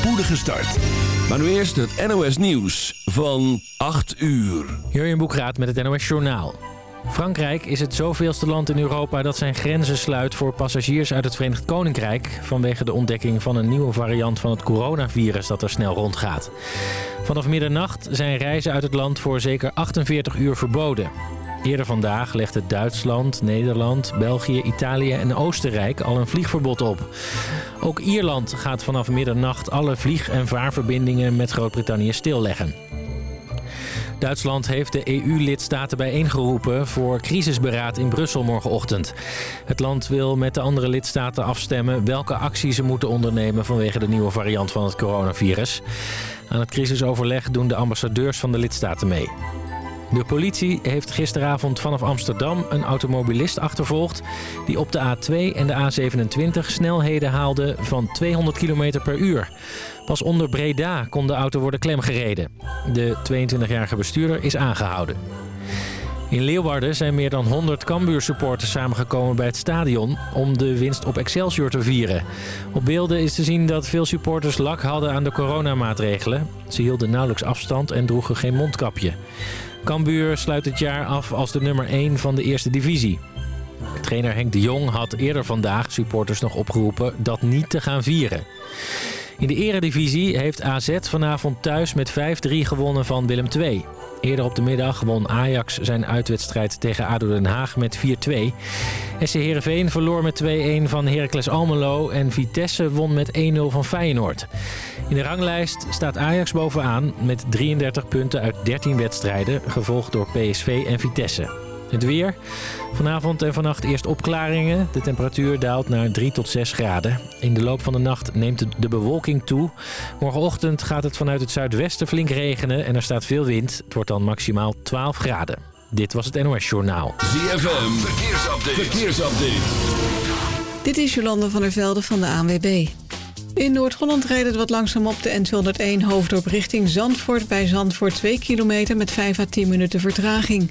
spoedige start. Maar nu eerst het NOS Nieuws van 8 uur. Jurjen Boekraat met het NOS Journaal. Frankrijk is het zoveelste land in Europa dat zijn grenzen sluit voor passagiers uit het Verenigd Koninkrijk... vanwege de ontdekking van een nieuwe variant van het coronavirus dat er snel rondgaat. Vanaf middernacht zijn reizen uit het land voor zeker 48 uur verboden. Eerder vandaag legden Duitsland, Nederland, België, Italië en Oostenrijk al een vliegverbod op. Ook Ierland gaat vanaf middernacht alle vlieg- en vaarverbindingen met Groot-Brittannië stilleggen. Duitsland heeft de EU-lidstaten bijeengeroepen voor crisisberaad in Brussel morgenochtend. Het land wil met de andere lidstaten afstemmen welke acties ze moeten ondernemen vanwege de nieuwe variant van het coronavirus. Aan het crisisoverleg doen de ambassadeurs van de lidstaten mee. De politie heeft gisteravond vanaf Amsterdam een automobilist achtervolgd... die op de A2 en de A27 snelheden haalde van 200 km per uur. Pas onder Breda kon de auto worden klemgereden. De 22-jarige bestuurder is aangehouden. In Leeuwarden zijn meer dan 100 Cambuur-supporters samengekomen bij het stadion... om de winst op Excelsior te vieren. Op beelden is te zien dat veel supporters lak hadden aan de coronamaatregelen. Ze hielden nauwelijks afstand en droegen geen mondkapje. Cambuur sluit het jaar af als de nummer 1 van de eerste divisie. Trainer Henk de Jong had eerder vandaag supporters nog opgeroepen dat niet te gaan vieren. In de eredivisie heeft AZ vanavond thuis met 5-3 gewonnen van Willem II. Eerder op de middag won Ajax zijn uitwedstrijd tegen ADO Den Haag met 4-2. SC Heerenveen verloor met 2-1 van Heracles Almelo en Vitesse won met 1-0 van Feyenoord. In de ranglijst staat Ajax bovenaan met 33 punten uit 13 wedstrijden, gevolgd door PSV en Vitesse. Het weer. Vanavond en vannacht eerst opklaringen. De temperatuur daalt naar 3 tot 6 graden. In de loop van de nacht neemt de bewolking toe. Morgenochtend gaat het vanuit het zuidwesten flink regenen en er staat veel wind. Het wordt dan maximaal 12 graden. Dit was het NOS Journaal. ZFM, verkeersupdate. verkeersupdate. Dit is Jolande van der Velde van de ANWB. In Noord-Holland rijdt het wat langzaam op de N201 hoofddorp richting Zandvoort... bij Zandvoort 2 kilometer met 5 à 10 minuten vertraging.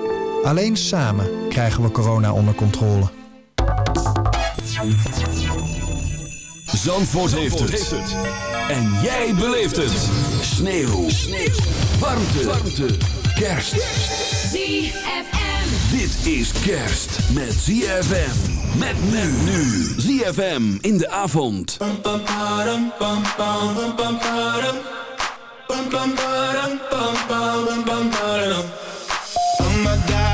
Alleen samen krijgen we corona onder controle. Zandvoort, heeft, het. En jij beleeft het. Sneeuw. Sneeuw. Warmte. Warmte. Kerst. ZFM. Dit is kerst met ZFM. Met men nu. ZFM in de avond.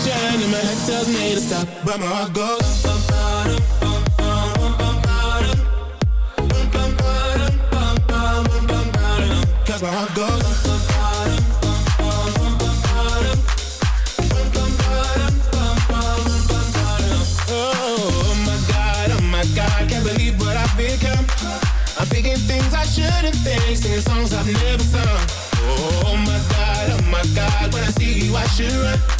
motion, and my head tells me to stop, but my heart goes. Cause my heart goes. Oh my god, oh my god, can't believe what I've become. I'm thinking things I shouldn't think, singing songs I've never sung. Oh my god, oh my god, when I see you I should run.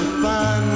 bushels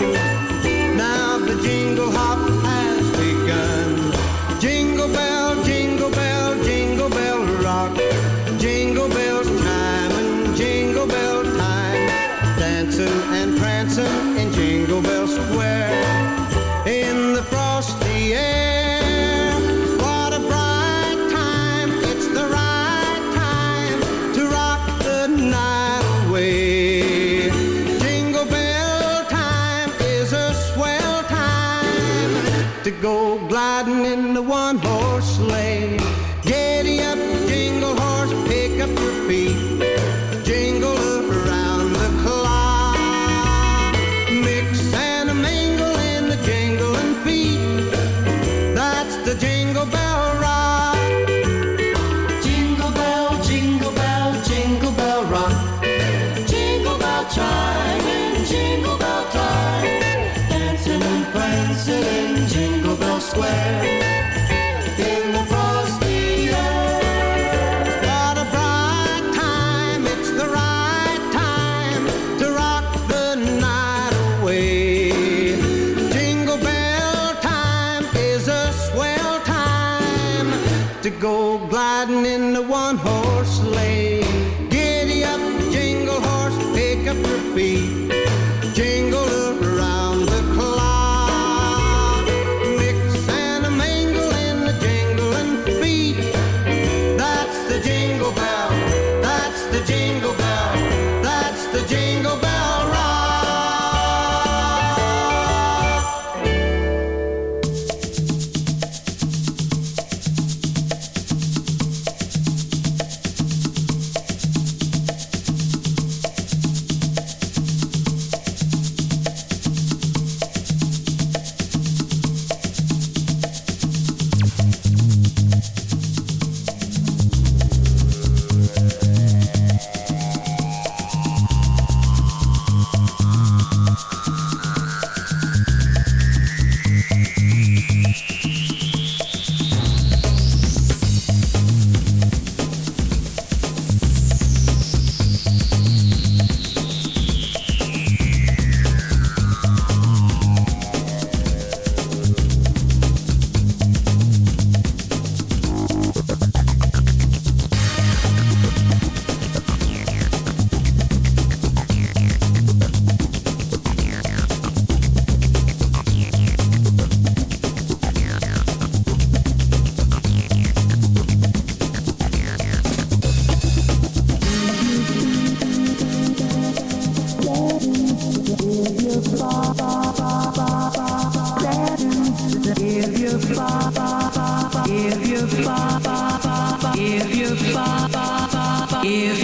If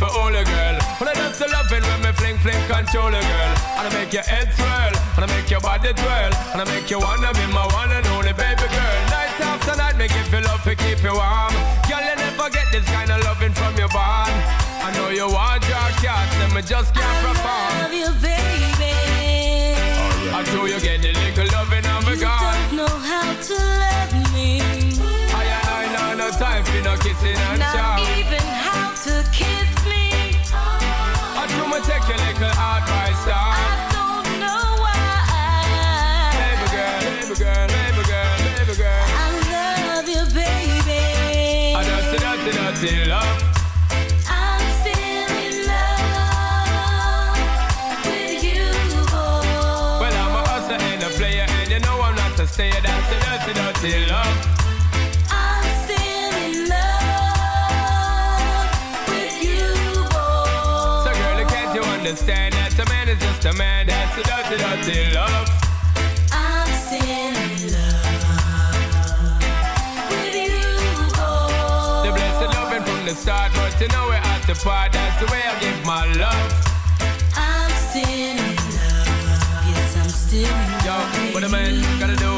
For all a girl. When I just loving when me fling fling control a girl. And I make your head swirl, and I make your body twirl, and I make you wanna be my one and only baby girl. Night after night, make you feel love to keep you warm. Girl, you never get this kind of loving from your bond. I know you want your cat, and me just can't perform. I love you, baby. Until you get the little loving of a God. Your little advice a man is just a man? That's a dirty, dirty love. I'm still in love with you, boy. The blessed loving from the start, but you know we're at the part. That's the way I give my love. I'm still in love. Yes, I'm still in love. Yo, what a man gotta do,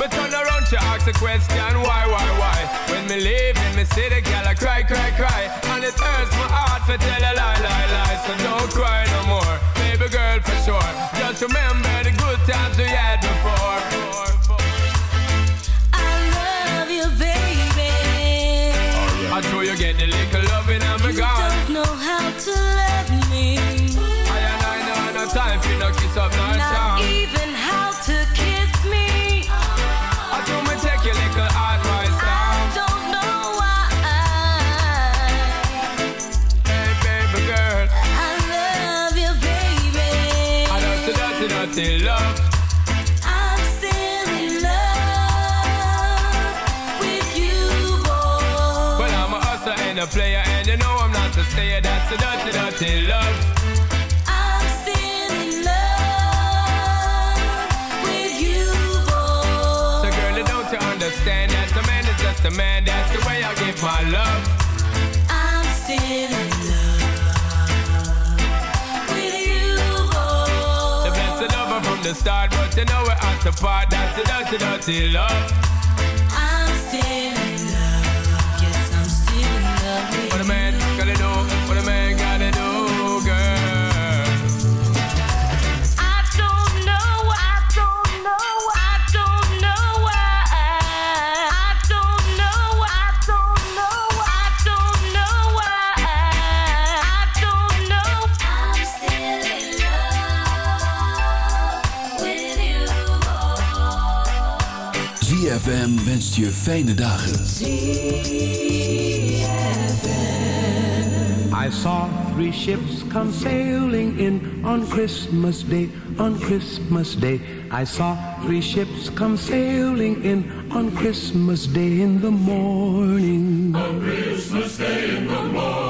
But turn around, she ask a question, why, why, why? When me leave in me city, girl, I cry, cry, cry. And it hurts my heart to tell a lie, lie, lie. So don't cry no so dirty, dirty love. I'm still in love with you, boy. Well, I'm a hustler and a player, and you know I'm not a stayer. That's the dirty, dirty love. I'm still in love with you, boy. So, girl, don't you understand that a man is just a man? That's the way I give my love. I'm still in love start, but you know we're at the part. That's the dirty, dirty love. Wenst je fijne dagen. I saw three ships come sailing in on Christmas Day, on Christmas Day. I saw three ships come sailing in on Christmas Day in the morning. On Christmas Day in the morning.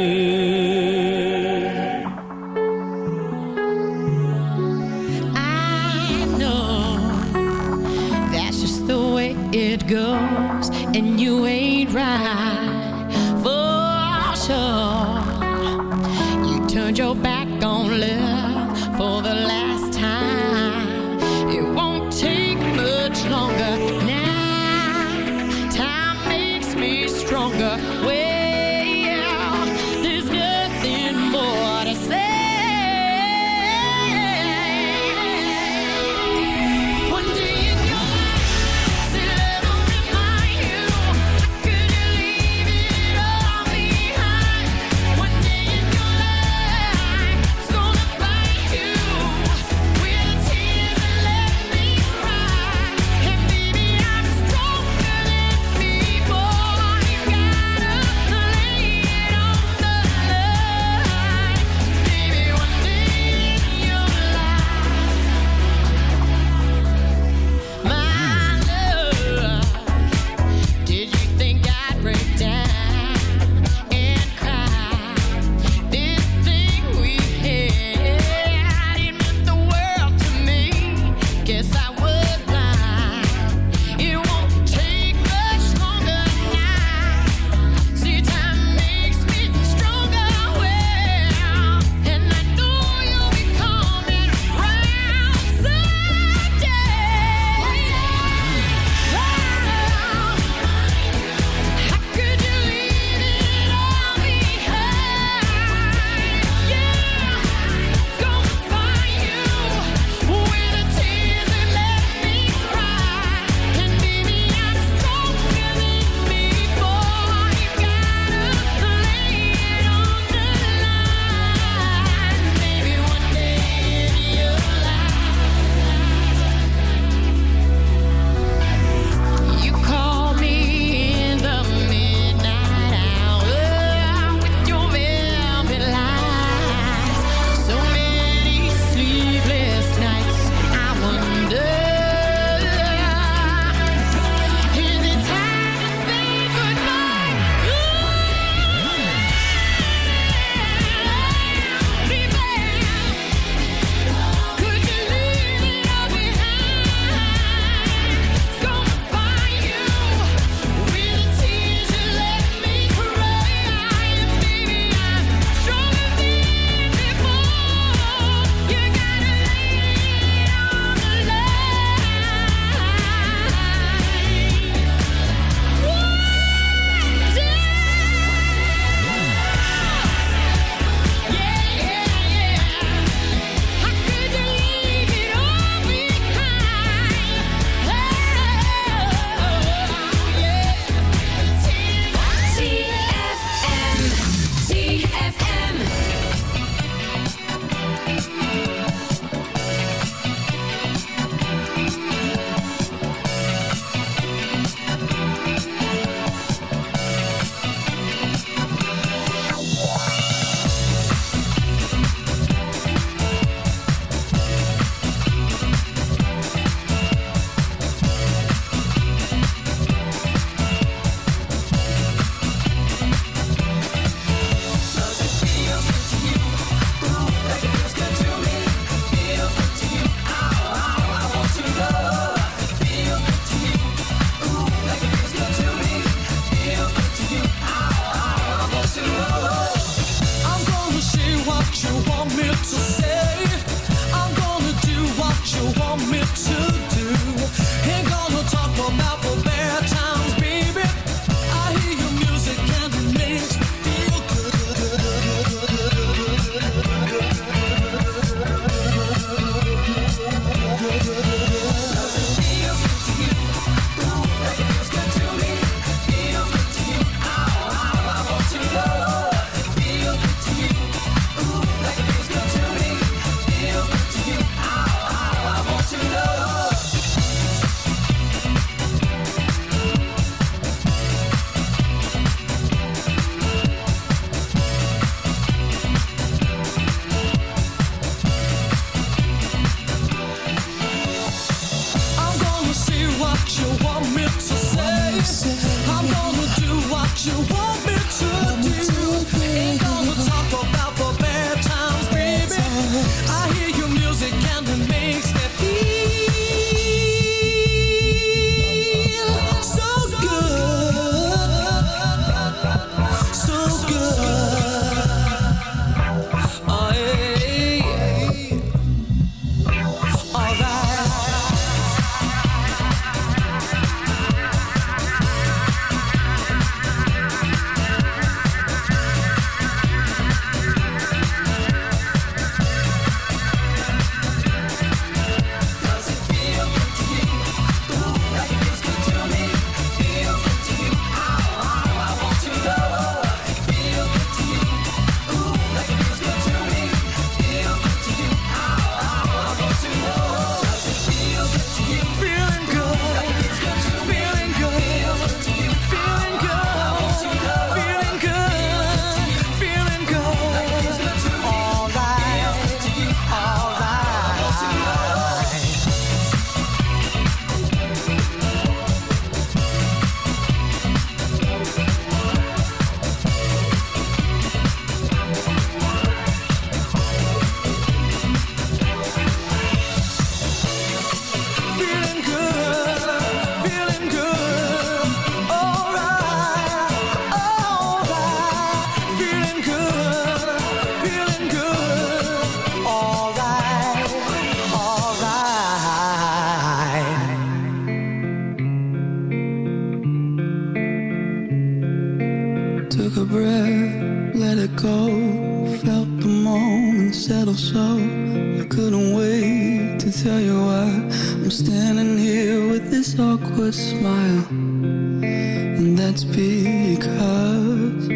I'm standing here with this awkward smile. And that's because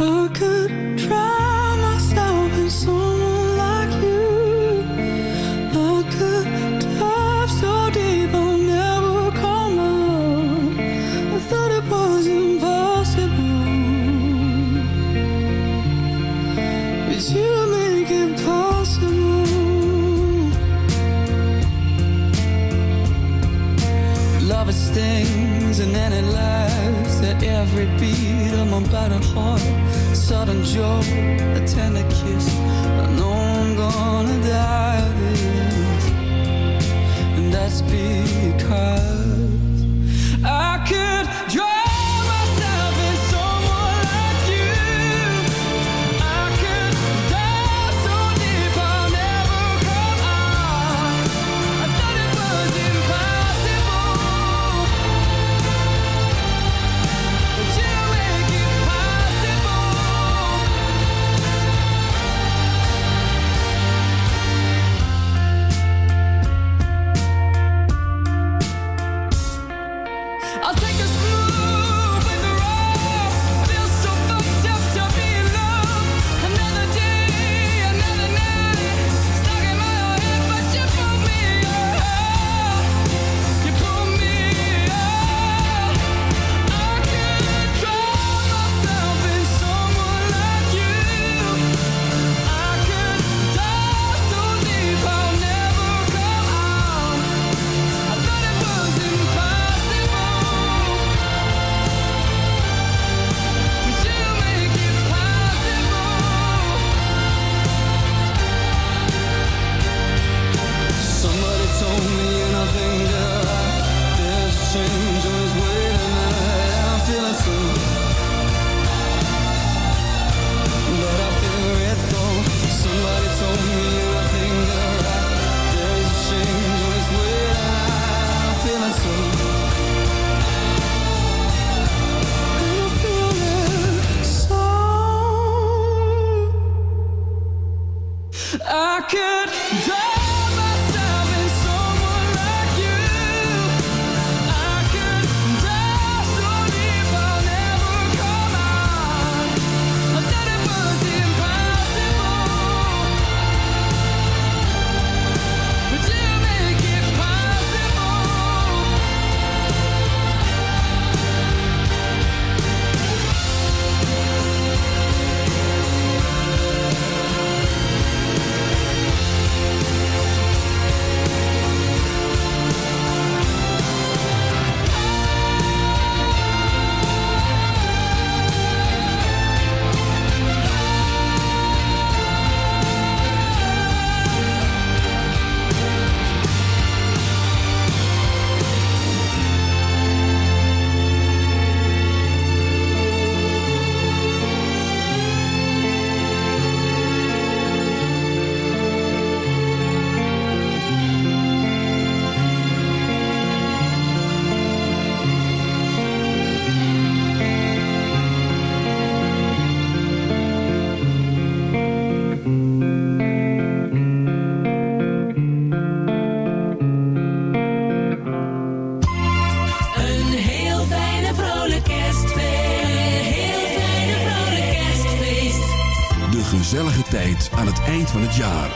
I could Sudden joy, a tender kiss. I know I'm gonna die of this, and that's because gezellige tijd aan het eind van het jaar.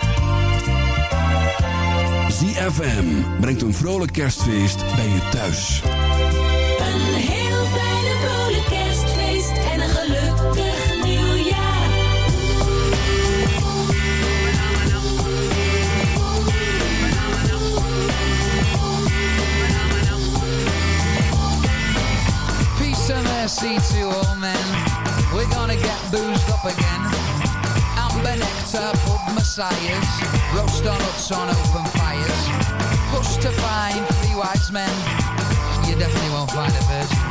ZFM brengt een vrolijk kerstfeest bij je thuis. Een heel fijne vrolijk kerstfeest. En een gelukkig nieuwjaar. Peace and mercy to all men. We're gonna get boozed up again. Amber nectar, pub messiahs. Roast on huts on open fires. Push to find three wise men. You definitely won't find a virgin.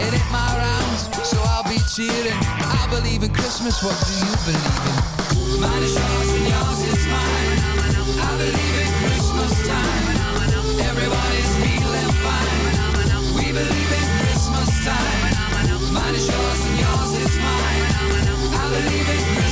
It ain't my round, so I'll be cheering. I believe in Christmas, what do you believe in? Mine is yours and yours is mine. I believe in Christmas time. Everybody's feeling fine. We believe in Christmas time. Mine is yours and yours is mine. I believe in Christmas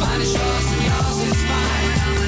Yours and yours is mine.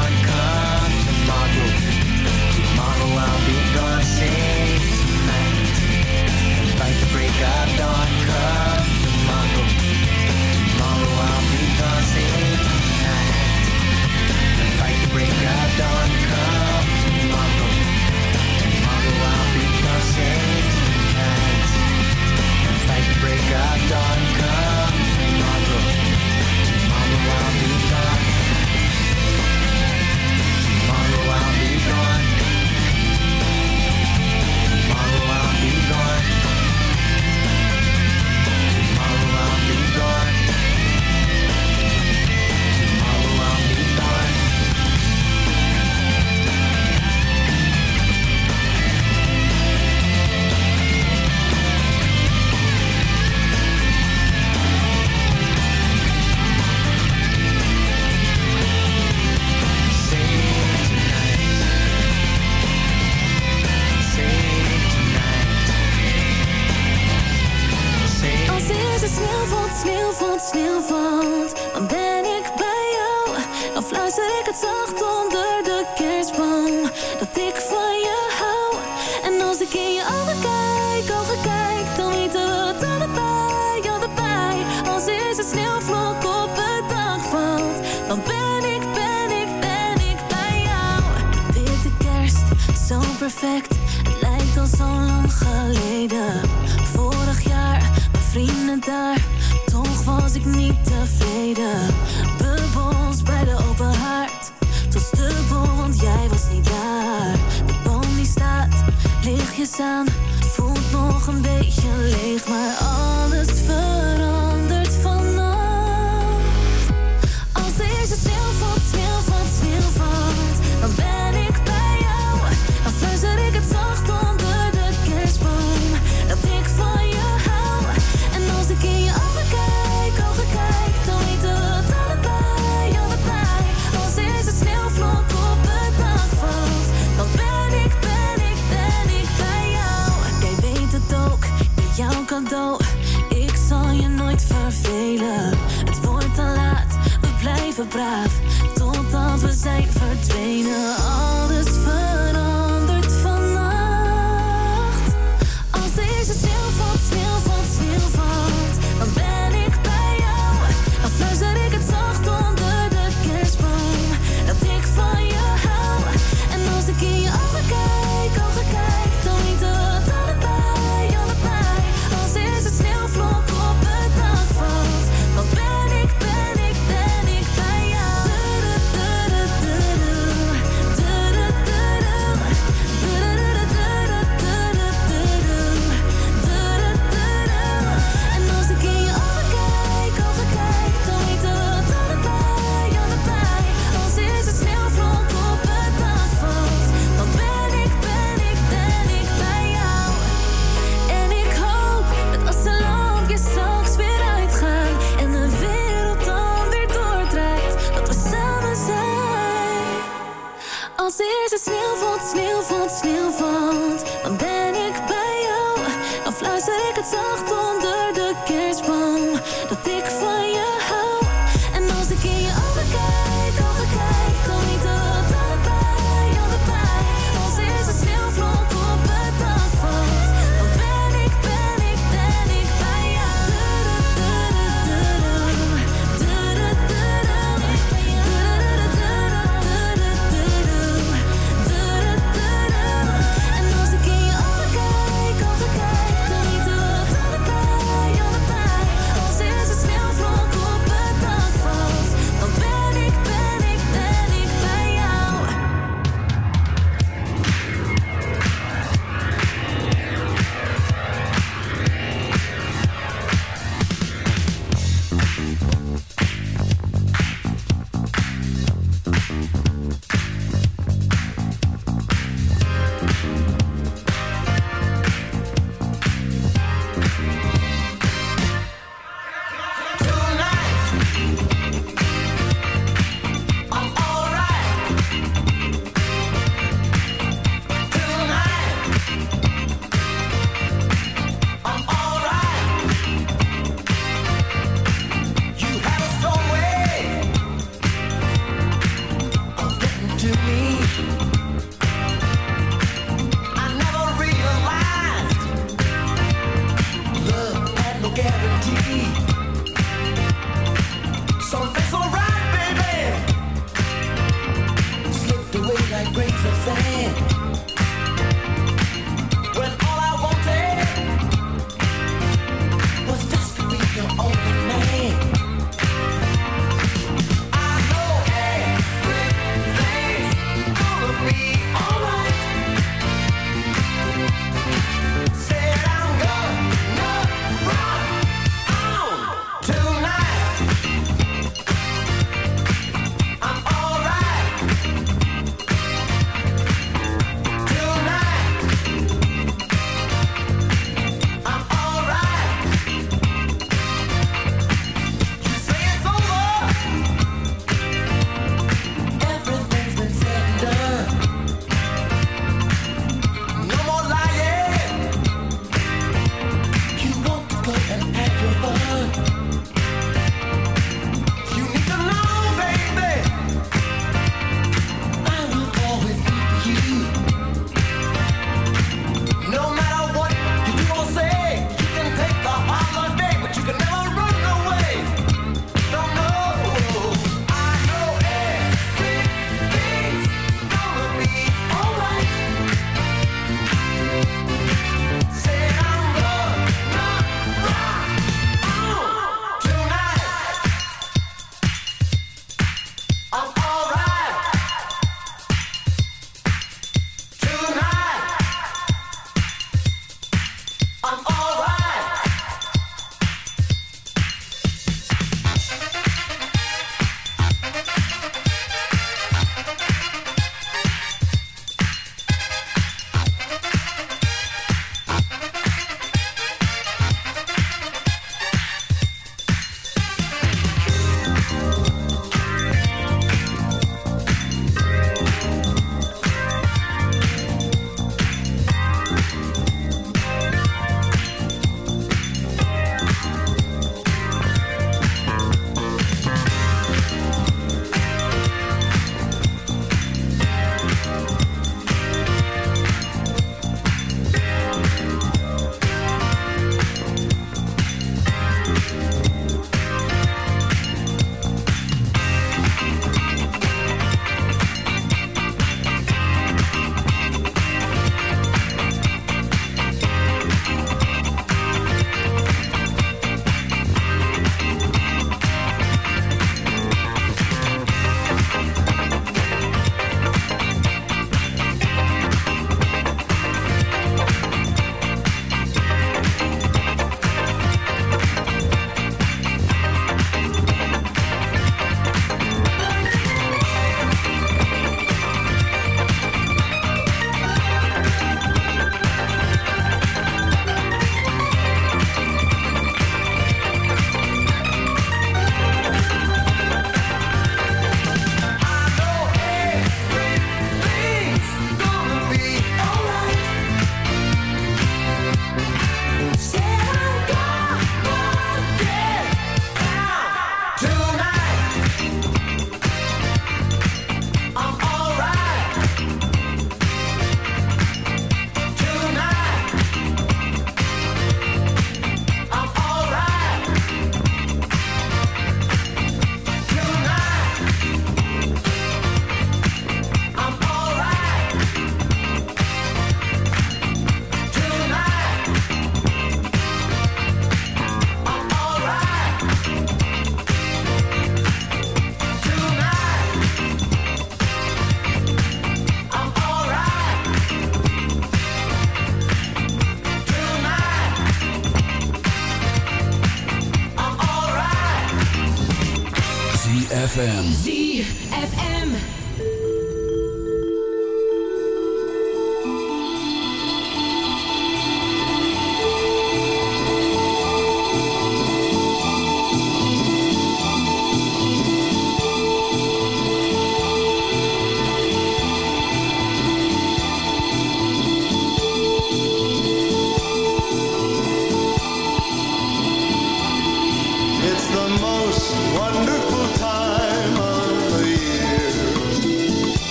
braaf. Totdat we zijn verdwenen, alles veranderd. dan ben ik bij jou. Dan fluister ik het zacht onder de kerstboom, dat ik van jou.